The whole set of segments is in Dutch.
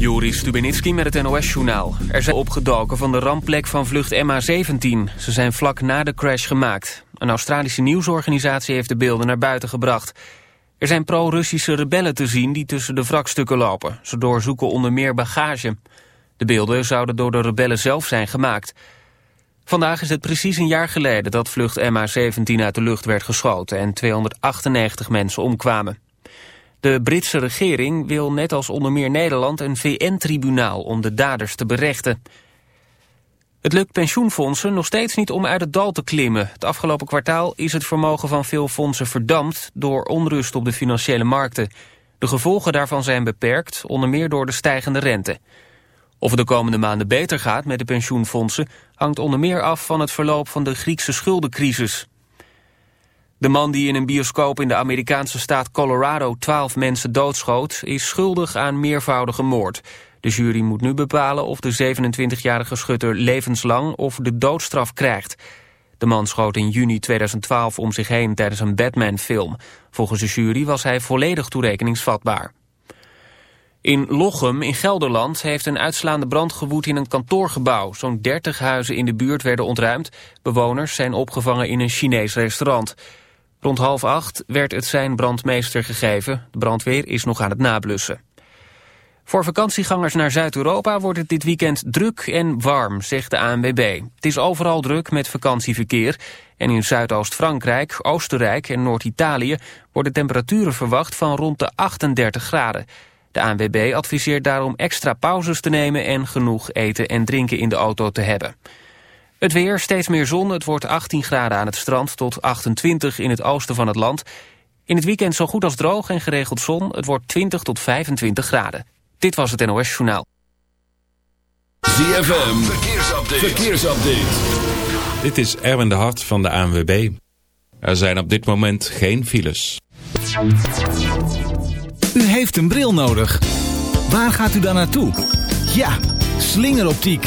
Joris Stubenitski met het NOS-journaal. Er zijn opgedoken van de rampplek van vlucht MH17. Ze zijn vlak na de crash gemaakt. Een Australische nieuwsorganisatie heeft de beelden naar buiten gebracht. Er zijn pro-Russische rebellen te zien die tussen de wrakstukken lopen. Ze doorzoeken onder meer bagage. De beelden zouden door de rebellen zelf zijn gemaakt. Vandaag is het precies een jaar geleden dat vlucht MH17 uit de lucht werd geschoten... en 298 mensen omkwamen. De Britse regering wil net als onder meer Nederland een VN-tribunaal om de daders te berechten. Het lukt pensioenfondsen nog steeds niet om uit het dal te klimmen. Het afgelopen kwartaal is het vermogen van veel fondsen verdampt door onrust op de financiële markten. De gevolgen daarvan zijn beperkt, onder meer door de stijgende rente. Of het de komende maanden beter gaat met de pensioenfondsen hangt onder meer af van het verloop van de Griekse schuldencrisis. De man die in een bioscoop in de Amerikaanse staat Colorado 12 mensen doodschoot... is schuldig aan meervoudige moord. De jury moet nu bepalen of de 27-jarige schutter levenslang of de doodstraf krijgt. De man schoot in juni 2012 om zich heen tijdens een Batman-film. Volgens de jury was hij volledig toerekeningsvatbaar. In Lochem in Gelderland heeft een uitslaande brand gewoed in een kantoorgebouw. Zo'n 30 huizen in de buurt werden ontruimd. Bewoners zijn opgevangen in een Chinees restaurant. Rond half acht werd het zijn brandmeester gegeven. De brandweer is nog aan het nablussen. Voor vakantiegangers naar Zuid-Europa wordt het dit weekend druk en warm, zegt de ANWB. Het is overal druk met vakantieverkeer. En in Zuidoost-Frankrijk, Oostenrijk en Noord-Italië... worden temperaturen verwacht van rond de 38 graden. De ANWB adviseert daarom extra pauzes te nemen... en genoeg eten en drinken in de auto te hebben. Het weer, steeds meer zon. Het wordt 18 graden aan het strand tot 28 in het oosten van het land. In het weekend zo goed als droog en geregeld zon. Het wordt 20 tot 25 graden. Dit was het NOS Journaal. ZFM, verkeersupdate. verkeersupdate. Dit is Erwin de Hart van de ANWB. Er zijn op dit moment geen files. U heeft een bril nodig. Waar gaat u dan naartoe? Ja, slingeroptiek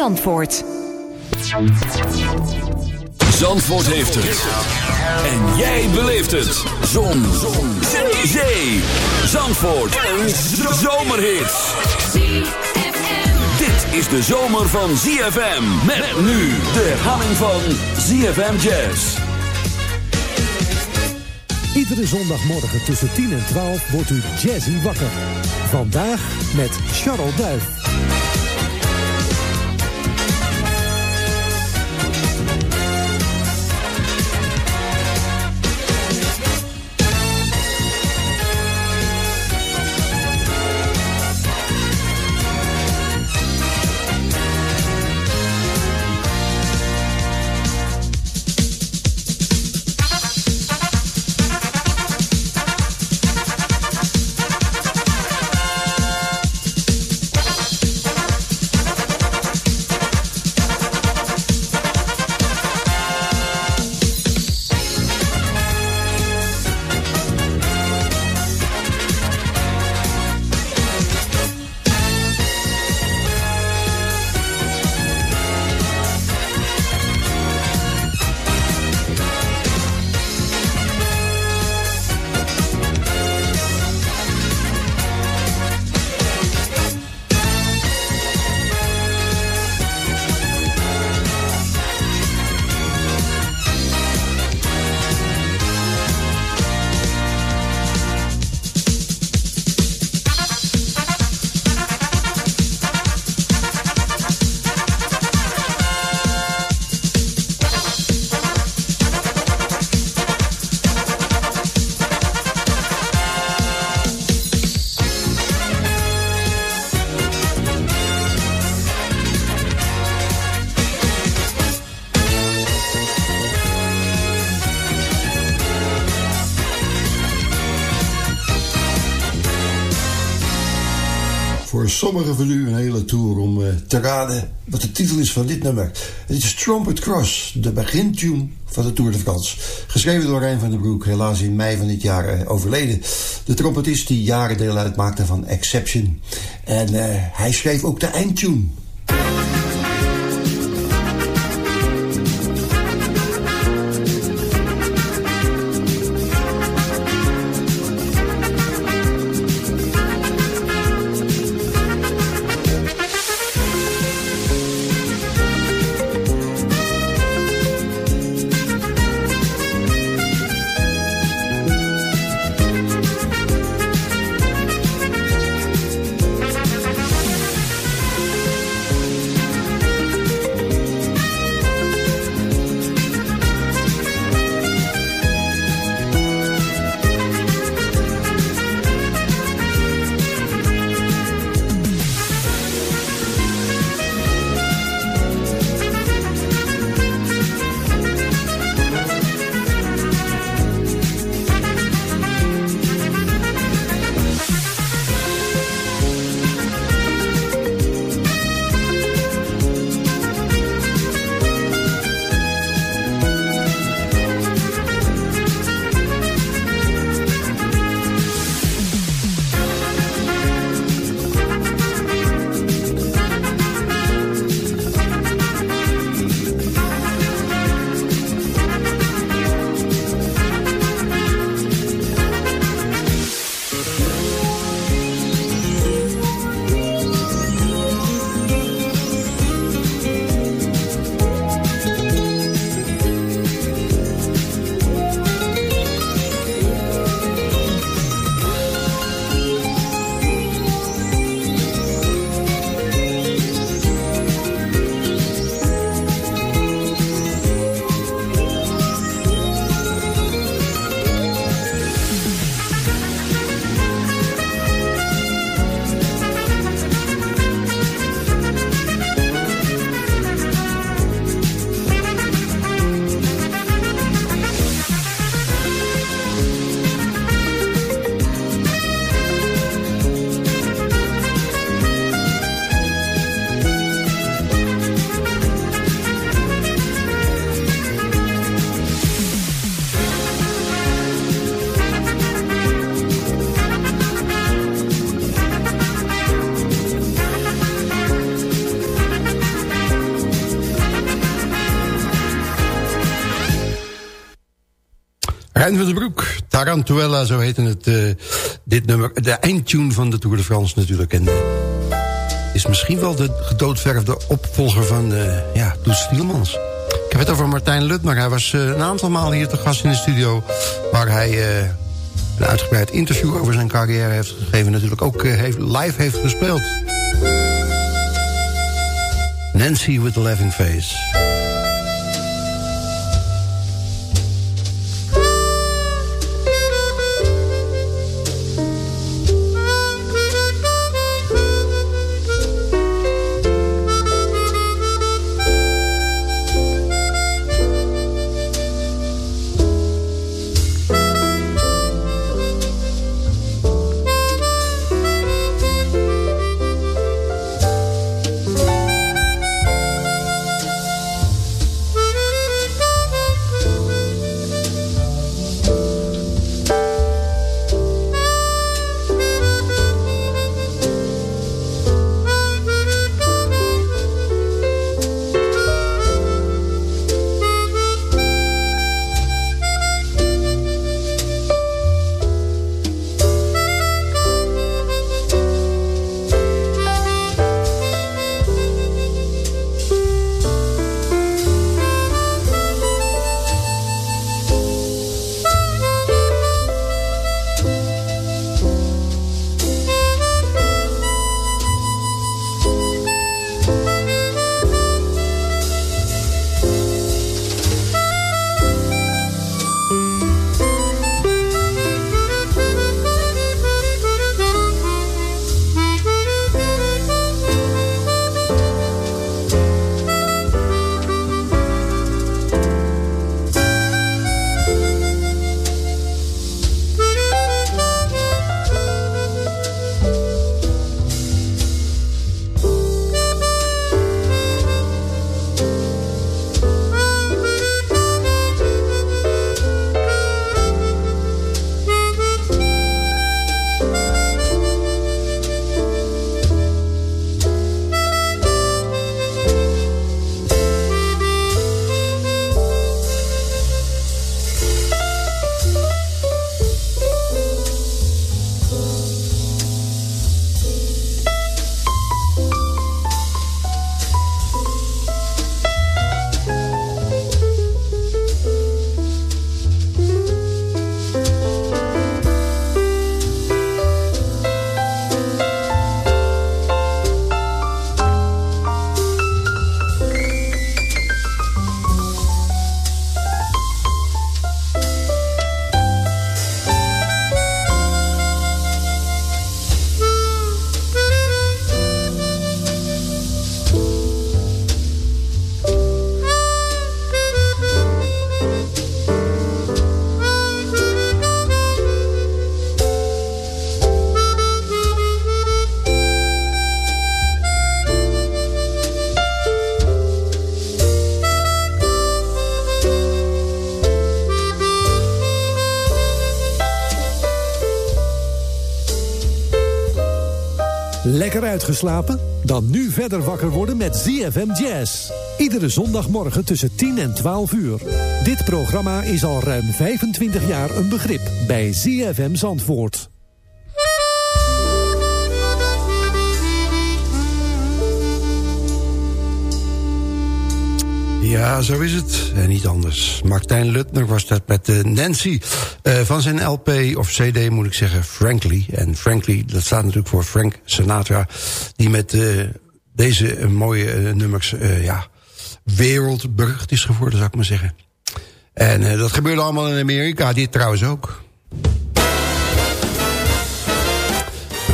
Zandvoort. Zandvoort heeft het. En jij beleeft het. Zon. Zon. Zee. Zee. Zandvoort. Een zomerhit. Dit is de zomer van ZFM. Met nu de herhaling van ZFM Jazz. Iedere zondagmorgen tussen 10 en 12 wordt u jazzy wakker. Vandaag met Charles Duif. Sommigen van u een hele tour om uh, te raden wat de titel is van dit nummer. Het is Trumpet Cross, de begintune van de Tour de France. Geschreven door Rijn van den Broek, helaas in mei van dit jaar uh, overleden. De trompetist die jaren deel uitmaakte van Exception. En uh, hij schreef ook de eindtune. Van den Broek, Tarantuella, zo heette het, uh, dit nummer. De eindtune van de Tour de France natuurlijk. En uh, is misschien wel de gedoodverfde opvolger van uh, ja, Stielmans. Ik heb het over Martijn Lutmer. Hij was een aantal malen hier te gast in de studio... waar hij een uitgebreid interview over zijn carrière heeft gegeven. Natuurlijk ook heeft, live heeft gespeeld. Nancy with the Laughing Face. Uitgeslapen? Dan nu verder wakker worden met ZFM Jazz. Iedere zondagmorgen tussen 10 en 12 uur. Dit programma is al ruim 25 jaar een begrip bij ZFM Zandvoort. Ja, zo is het. En niet anders. Martijn Lutner was dat met Nancy. Uh, van zijn LP, of CD moet ik zeggen, Frankly. En Frankly, dat staat natuurlijk voor Frank Sinatra. Die met uh, deze mooie nummers, ja, wereldberucht is geworden, zou ik maar zeggen. En dat gebeurde allemaal in Amerika, dit trouwens ook.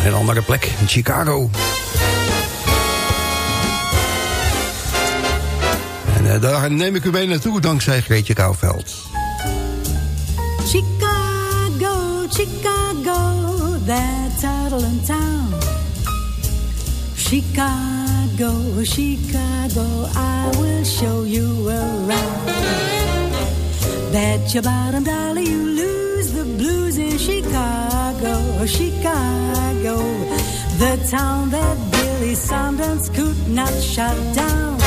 Een andere plek, in Chicago. Uh, daar neem ik u mee naartoe dankzij Greetje Kouwveld. Chicago, Chicago, that toddling town. Chicago, Chicago, I will show you around. Bet your bottom dollar you lose the blues in Chicago, Chicago. The town that Billy Sundance could not shut down.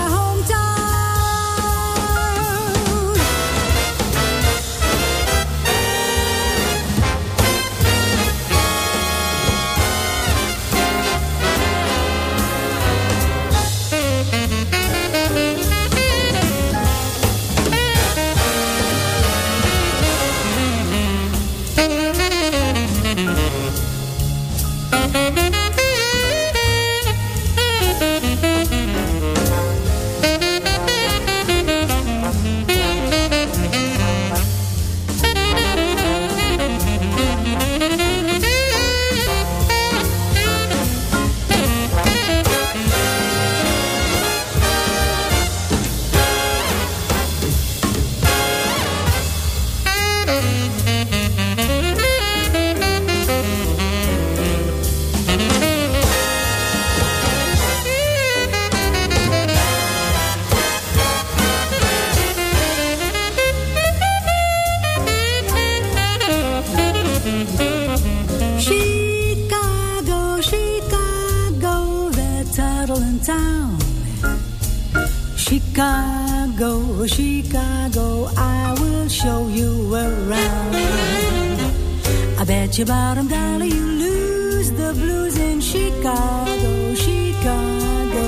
your bottom dollar, you lose the blues in Chicago, Chicago.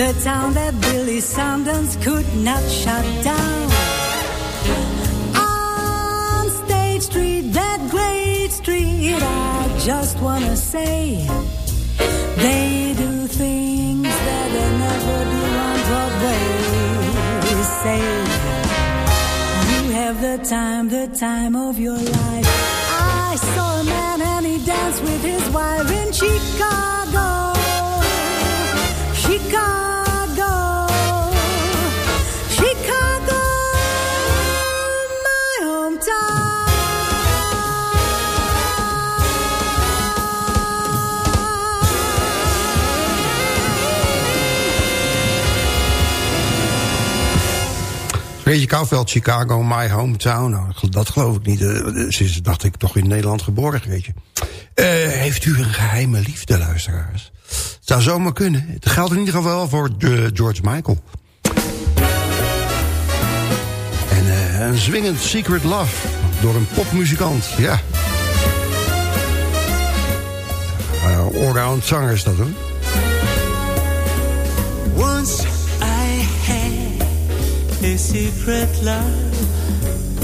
The town that Billy Sanders could not shut down. On State Street, that great street, I just wanna say they do things that they never do on Broadway. Say you have the time, the time of your life. I saw a man and he danced with his wife in Chicago. Chicago. Reetje Kouwveld, Chicago, my hometown. Nou, dat geloof ik niet. Ze is, dacht ik, toch in Nederland geboren, weet je. Uh, heeft u een geheime liefde, luisteraars? Het zou zomaar kunnen. Het geldt in ieder geval voor George Michael. En een zwingend Secret Love door een popmuzikant, ja. Allround zanger is dat, hoor. Once a secret love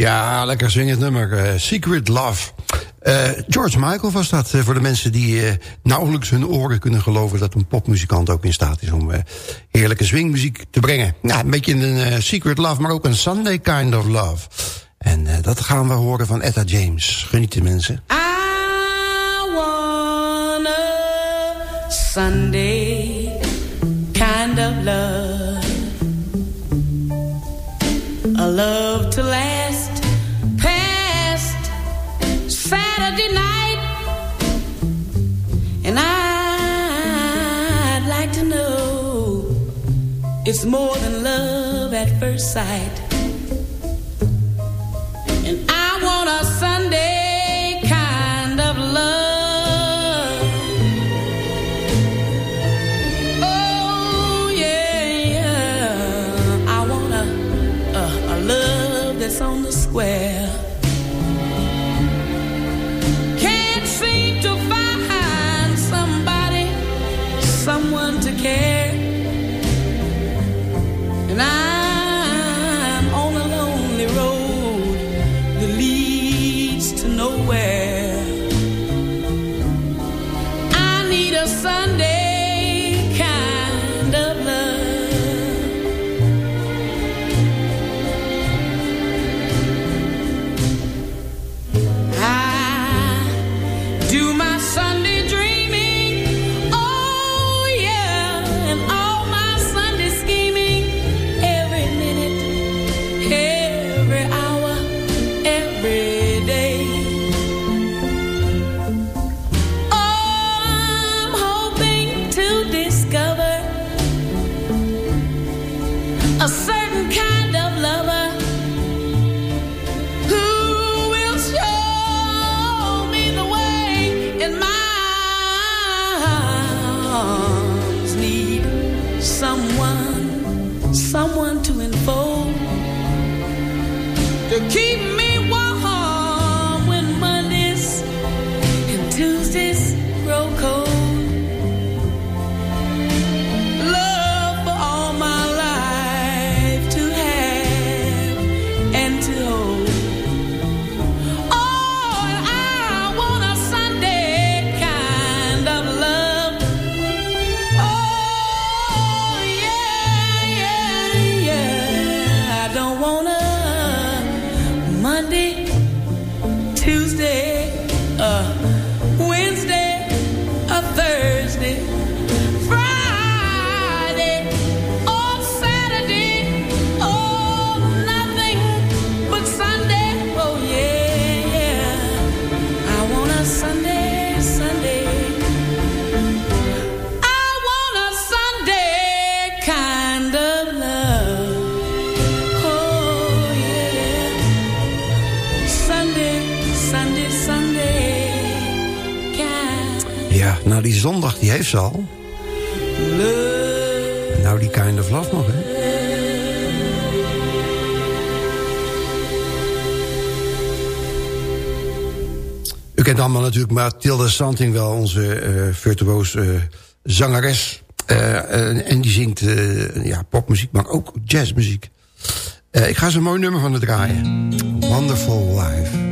Ja, lekker zingend nummer. eh, Secret Love. Eh, George Michael was dat. eh, voor de mensen die eh, nauwelijks hun oren kunnen geloven... dat een popmuzikant ook in staat is om heerlijke swingmuziek te brengen. Nou, een beetje een Secret Love, maar ook een Sunday kind of love. En dat gaan we horen van Etta James. Genieten mensen. I want a Sunday kind of love. A love to And I'd like to know it's more than love at first sight. Ja, nou die zondag die heeft ze al. Nou die kind of love nog, hè? U kent allemaal natuurlijk Mathilde Santing wel, onze uh, zangeres. Uh, en die zingt ja, popmuziek, maar ook jazzmuziek. ik ga ze een mooi nummer van het draaien. Wonderful Life.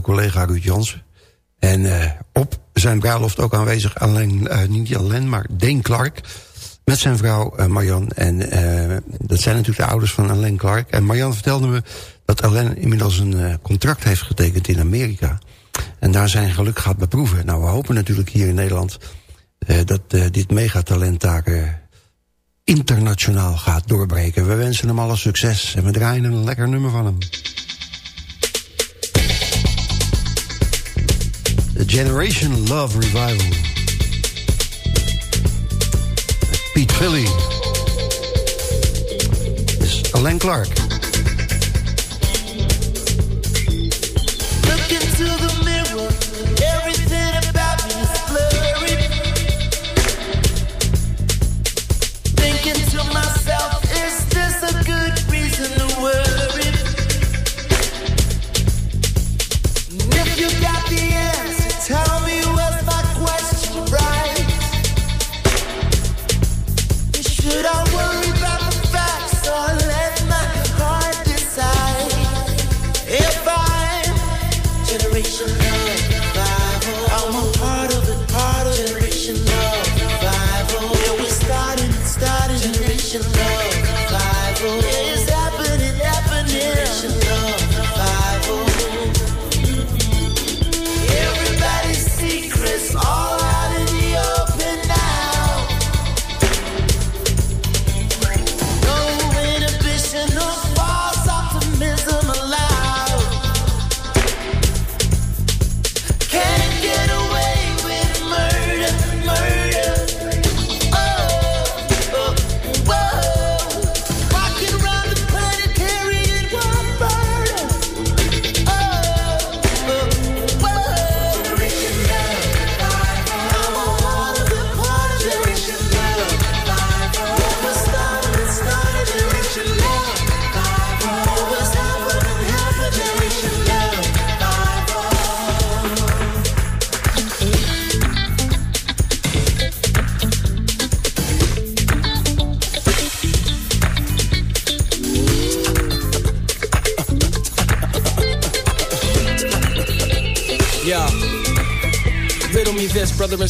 Collega Ruud Jansen. En uh, op zijn bruiloft ook aanwezig alleen, uh, niet alleen, maar Dane Clark. Met zijn vrouw uh, Marjan. En dat zijn natuurlijk de ouders van Alain Clark. En Marjan vertelde me dat Alain inmiddels een contract heeft getekend in Amerika. En daar zijn geluk gaat beproeven. Nou, we hopen natuurlijk hier in Nederland... dat dit megatalent daar internationaal gaat doorbreken. We wensen hem alle succes en we draaien een lekker nummer van hem. The Generation Love Revival. Pete Philly. Is Alain Clark.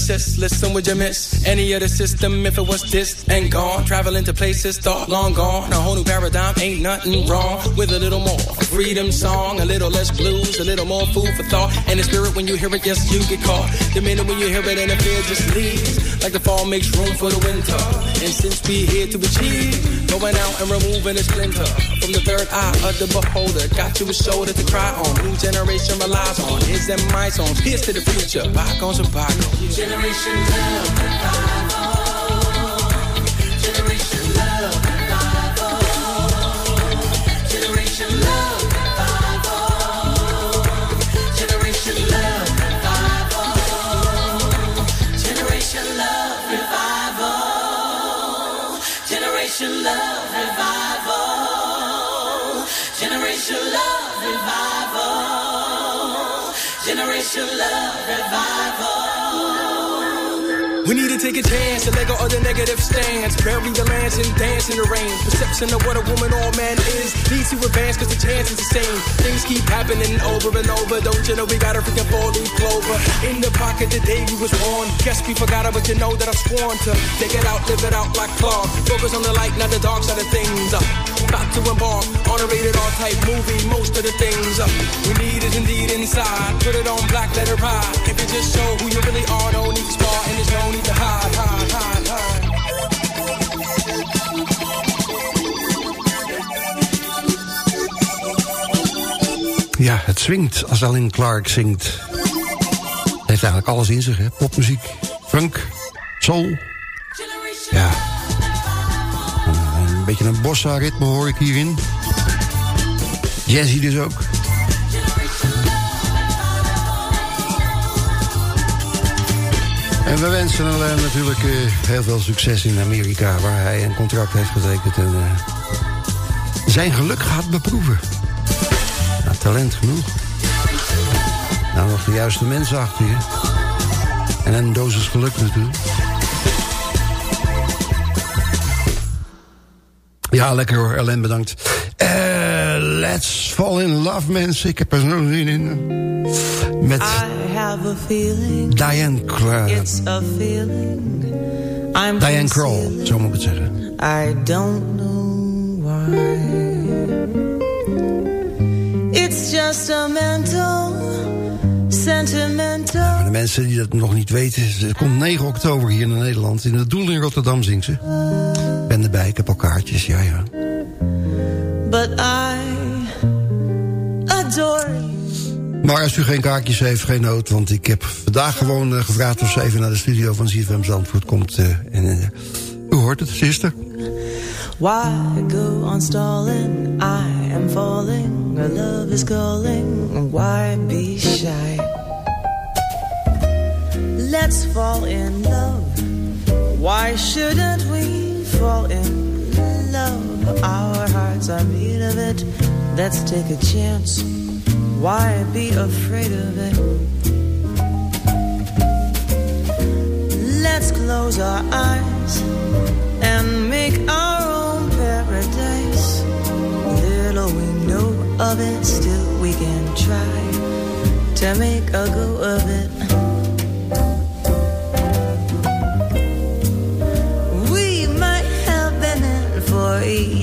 Sis. Listen, would you miss any of the system if it was this and gone? Traveling to places thought long gone. A whole new paradigm, ain't nothing wrong with a little more freedom song, a little less blues, a little more food for thought. And the spirit when you hear it, yes, you get caught. The minute when you hear it and the fear just leaves. Like the fall makes room for the winter. And since we here to achieve, going out and removing the splinter from the third eye of the beholder. Got you a shoulder to cry on. New generation relies on his and my songs. Here's to the future. Bygones are bygones. Generation love Generation love revival. Generation love revival. We need to take a chance to let go of the negative stance. Bury the lance and dance in the rain. Perception of what a woman or man is needs to advance cause the chance is the same. Things keep happening over and over. Don't you know we got a freaking leaf clover in the pocket the day we was born. Guess we forgot it, but you know that I've sworn to take it out, live it out like Claude. Focus on the light, not the dark side of things. Uh. About to embark on a rated R type movie. Most of the things uh, we need is indeed inside. Put it on black, let it ride. If you just show who you really are, no need to spar and there's no need to hide, hide, hide, hide. Ja, het swingt als Alan Clark zingt. Het heeft eigenlijk alles in zich, hè. Popmuziek, funk, soul. Ja. Beetje een bossa ritme hoor ik hierin. Jazzy dus ook. En we wensen Alain natuurlijk uh, heel veel succes in Amerika... waar hij een contract heeft getekend en uh, zijn geluk gaat beproeven. Nou, talent genoeg. Nou, nog de juiste mensen achter je. En een dosis geluk natuurlijk. Ja, lekker hoor. Alain, bedankt. Uh, let's fall in love, mensen. Ik heb er zo'n zin in. Met Diane Kroll. Diane Kroll, zo moet ik het zeggen. I don't know why. It's just a mental, sentimental. Voor de mensen die dat nog niet weten... het komt 9 oktober hier in Nederland. In het Doel in Rotterdam zingt ze. Ik ben erbij, ik heb al kaartjes, ja ja. But I adore. Maar als u geen kaartjes heeft, geen nood. Want ik heb vandaag gewoon uh, gevraagd of ze even naar de studio van ZFM Zandvoort komt. Uh, en uh, u hoort het, ze is er. Why go on stalling? I am falling. Our love is calling. Why be shy? Let's fall in love. Why shouldn't we fall in love? Our hearts are made of it. Let's take a chance. Why be afraid of it? Let's close our eyes and make our own paradise. Little we know of it, still we can try to make a go of it.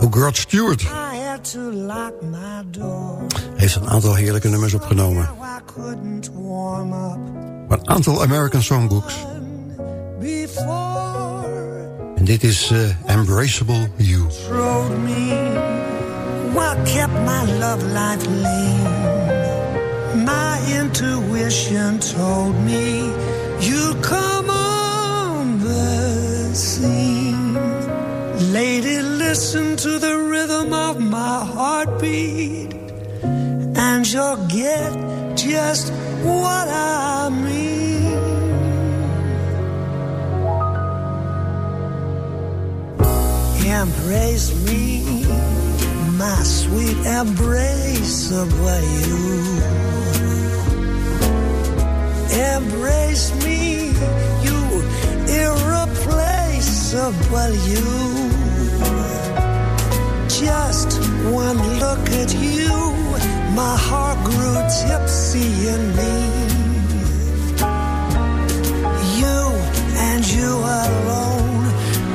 Ook Rod Stewart heeft een aantal heerlijke nummers opgenomen. Maar een aantal American Songbooks. En dit is uh, Embraceable You. What kept my love life lean? My intuition told me you'd come on the scene. Lady, listen to the rhythm of my heartbeat, and you'll get just what I mean. Embrace me, my sweet embrace of you. Embrace me, you irreplaceable you just one look at you, my heart grew tipsy in me. You and you alone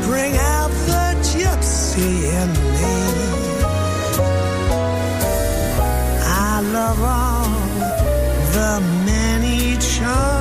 bring out the gypsy in me. I love all the many charms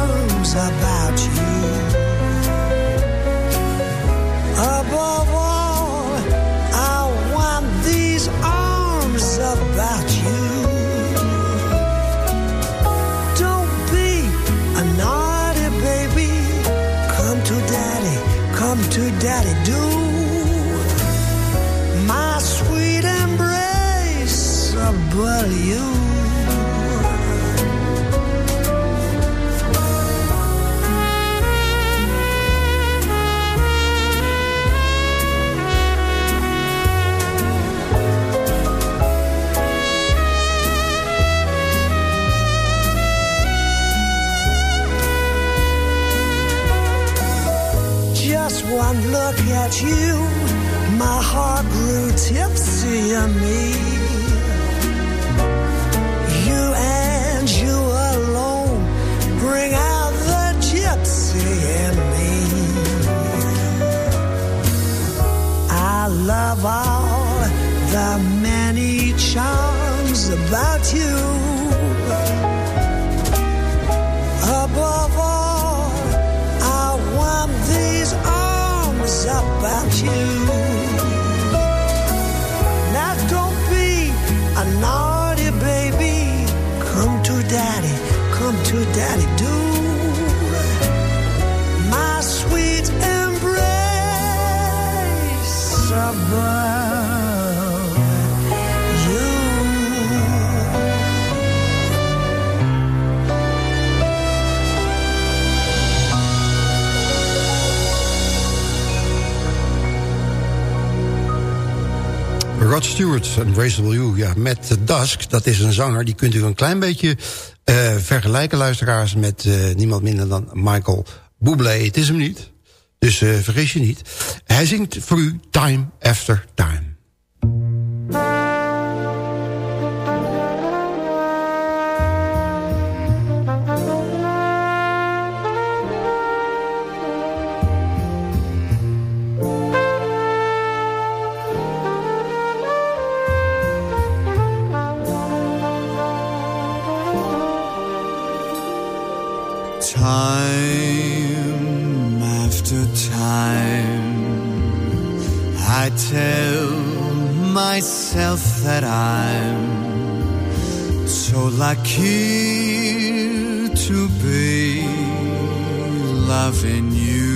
Embraceable You, ja, met Dusk. Dat is een zanger, die kunt u een klein beetje uh, vergelijken, luisteraars... met uh, niemand minder dan Michael Bublé. Het is hem niet, dus uh, vergis je niet. Hij zingt voor u Time After. Time tell myself that I'm so lucky to be loving you.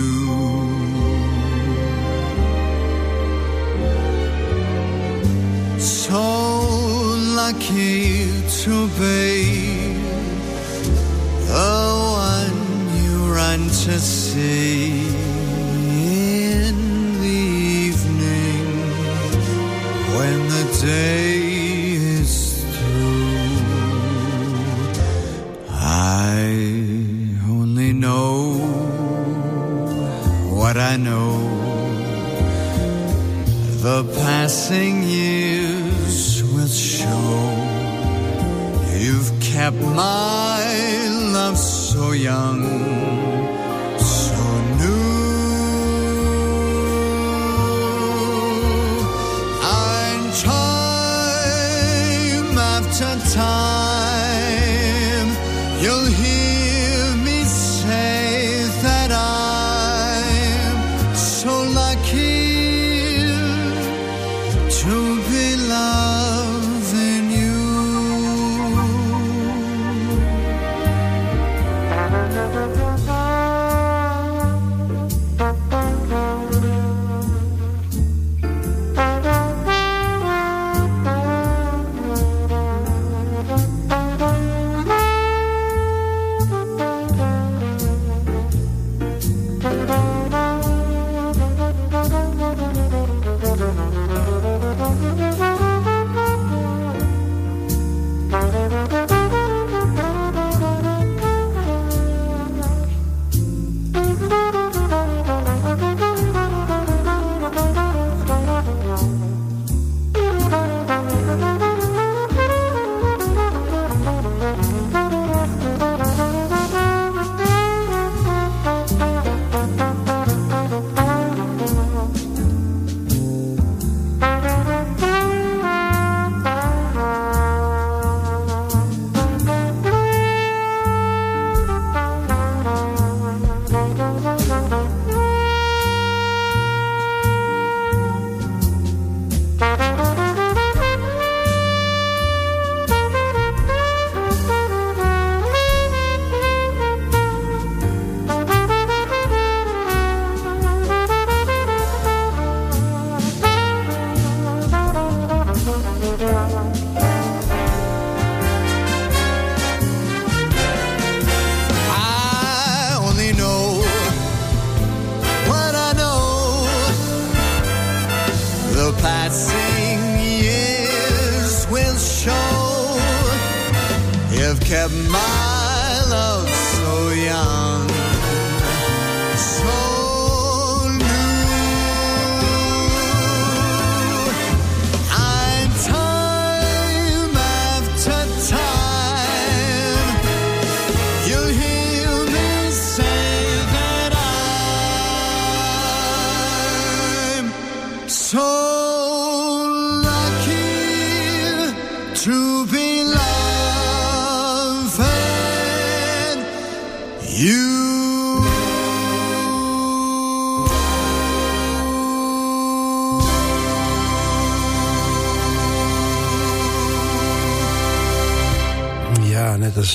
So lucky to be the one you run to see day is through. I only know what I know. The passing years will show you've kept my love so young,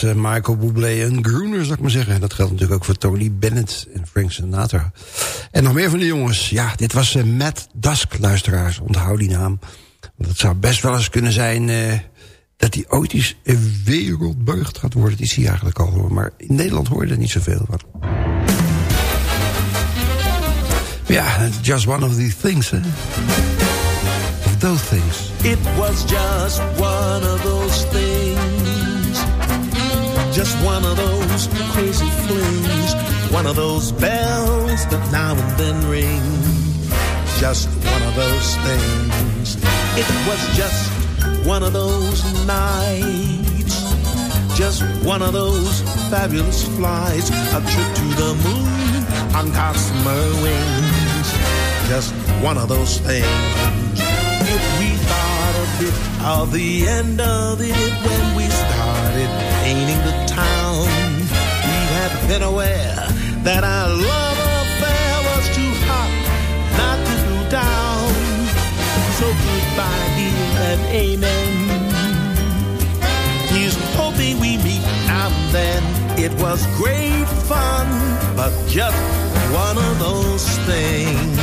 Eh, Michael Bublé en Groener, zou ik maar zeggen. Dat geldt natuurlijk ook voor Tony Bennett en Frank Sinatra. En nog meer van de jongens. Ja, dit was eh, Matt Dusk, luisteraars. Onthoud die naam. Want het zou best wel eens kunnen zijn... eh, dat hij ooit eens een wereldbeugd gaat worden. Dat is hij eigenlijk al. Maar in Nederland hoor je er niet zoveel van. Ja, just one of these things, hè. Of those things. It was just one of those things. Just one of those crazy flings. One of those bells that now and then ring. Just one of those things. It was just one of those nights. Just one of those fabulous flights. A trip to the moon on gossamer wings. Just one of those things. If we thought a bit of the end of it when we started painting the been aware that our love affair was too hot not to go down. So goodbye, dear, and amen. He's hoping we meet now and then. It was great fun, but just one of those things.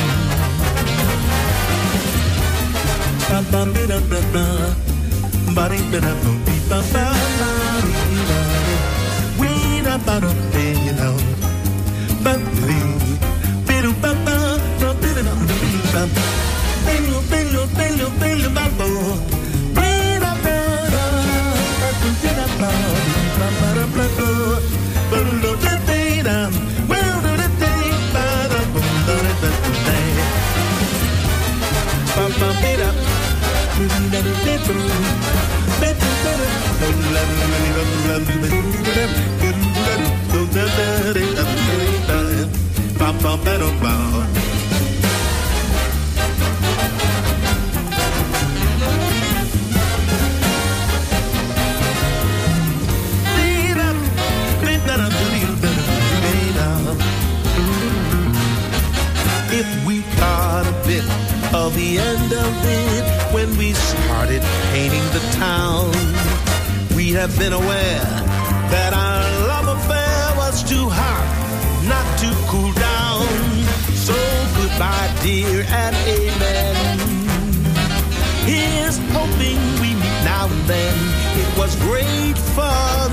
Mm. If we caught a bit of the end of it when we started painting the town, we have been aware that our love affair was too hot not to cool down. Dear, and amen. Here's hoping we meet now and then. It was great fun,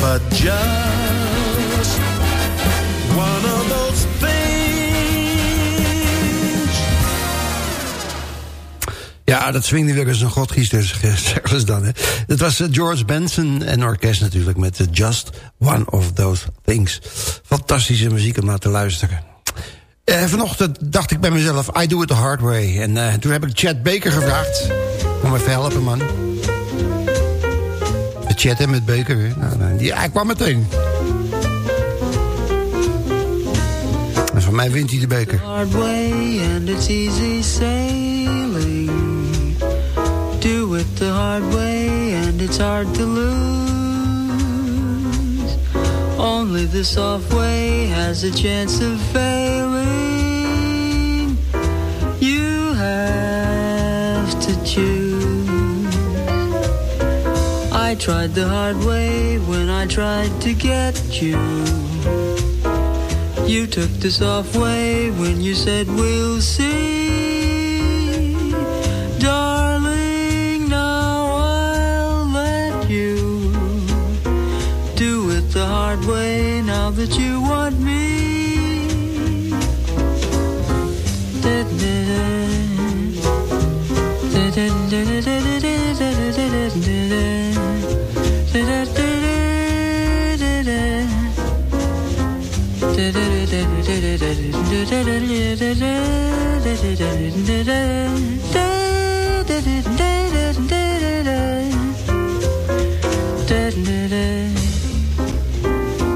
but just one of those Ja, dat swingde weer eens een godgiester, zeggen ze dan. Hè. Het was eh, George Benson en orkest natuurlijk met eh, Just One of Those Things. Fantastische muziek om naar te luisteren. Eh, vanochtend dacht ik bij mezelf, I do it the hard way. En uh, toen heb ik Chad Baker gevraagd. Kom even helpen, man. De chatten met Baker. Nou, die, hij kwam meteen. En van mij wint hij de beker. Hard way and it's easy sailing. Do it the hard way and it's hard to lose. Only the soft way has a chance of failing. You have to choose. I tried the hard way when I tried to get you. You took the soft way when you said we'll see. It the hard way now that you want me. I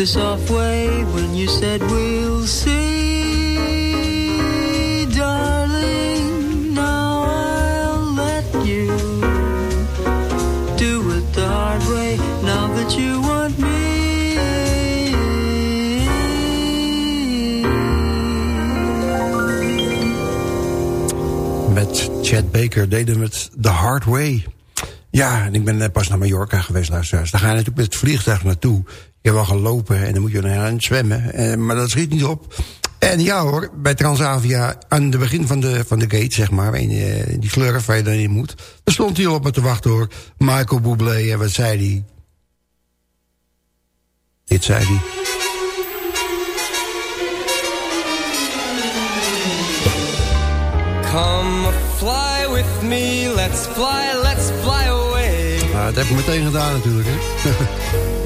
the soft way when you said we'll see. Darling, now I'll let you do it the hard way now that you want me. Met Chad Baker deden we het The Hard Way. Ja, en ik ben pas naar Mallorca geweest, luisteraars. Daar ga je natuurlijk met het vliegtuig naartoe. Je wel gaan lopen en dan moet je naar aan het zwemmen. Eh, maar dat schiet niet op. En ja hoor, bij Transavia, aan het begin van de, van de gate, zeg maar... In, uh, die slurf waar je dan in moet... daar stond hij al op me te wachten hoor. Michael Bublé, en wat zei hij? dit zei hij. Come fly with me, let's fly, let's fly away. Dat heb ik meteen gedaan natuurlijk, hè.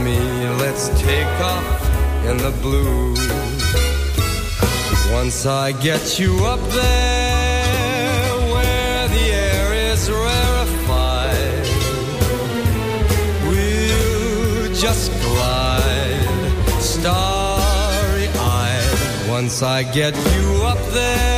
me, let's take off in the blue. Once I get you up there where the air is rarefied, we'll just glide starry eyed. Once I get you up there,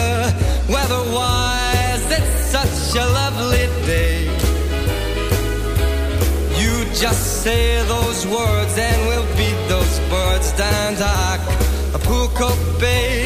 Say those words and we'll beat those birds down to Acapulco Bay.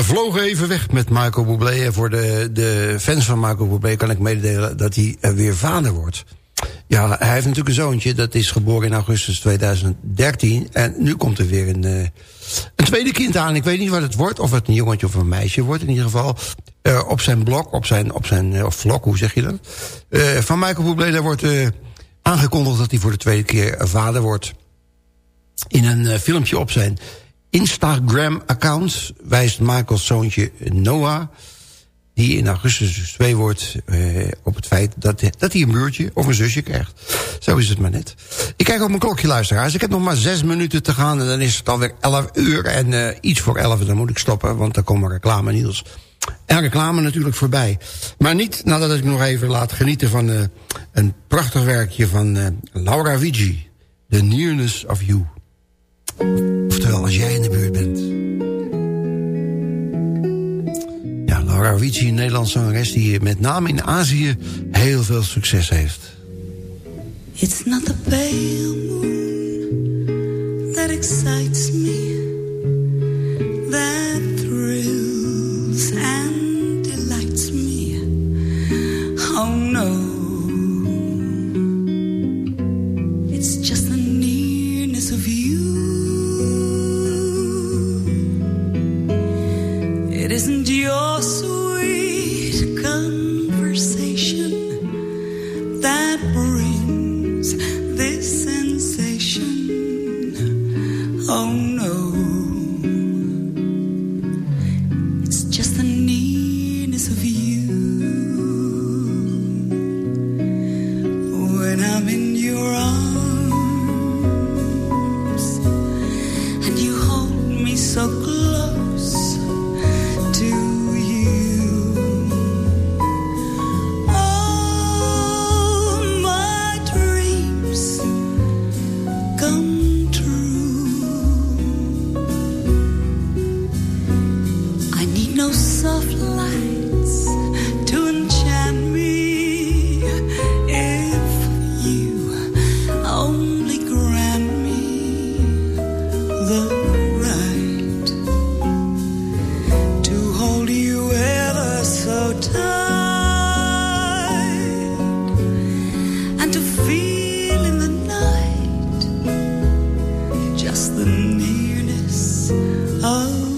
We vlogen even weg met Michael Bublé. En voor de, de fans van Michael Bublé kan ik mededelen dat hij eh, weer vader wordt. Ja, hij heeft natuurlijk een zoontje. Dat is geboren in augustus 2013. En nu komt er weer een, eh, een tweede kind aan. Ik weet niet wat het wordt. Of het een jongetje of een meisje wordt in ieder geval. Eh, op zijn blog, op zijn, op zijn of vlog, hoe zeg je dat? Van Michael Bublé, daar wordt aangekondigd dat hij voor de tweede keer vader wordt. In een filmpje op zijn Instagram-account wijst Michaels zoontje Noah... die in augustus dus twee wordt eh, op het feit dat, dat hij een broertje of een zusje krijgt. Zo is het maar net. Ik kijk op mijn klokje, luisteraars. Ik heb nog maar zes minuten te gaan en dan is het alweer elf uur. En eh, iets voor elf, dan moet ik stoppen, want dan komen reclame nieuws. En reclame natuurlijk voorbij. Maar niet nadat ik nog even laat genieten van eh, een prachtig werkje van eh, Laura Vigi. The Nearness of You. Oftewel, als jij in de buurt bent. Ja, Laura Vici, een Nederlandse zangeres... die met name in Azië heel veel succes heeft. It's not the pale moon that excites me, love.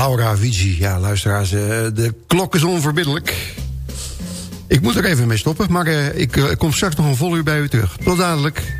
Laura Vici, ja, luisteraars, eh, de klok is onverbiddelijk. Ik moet er even mee stoppen, maar eh, ik eh, kom straks nog een vol uur bij u terug. Tot dadelijk.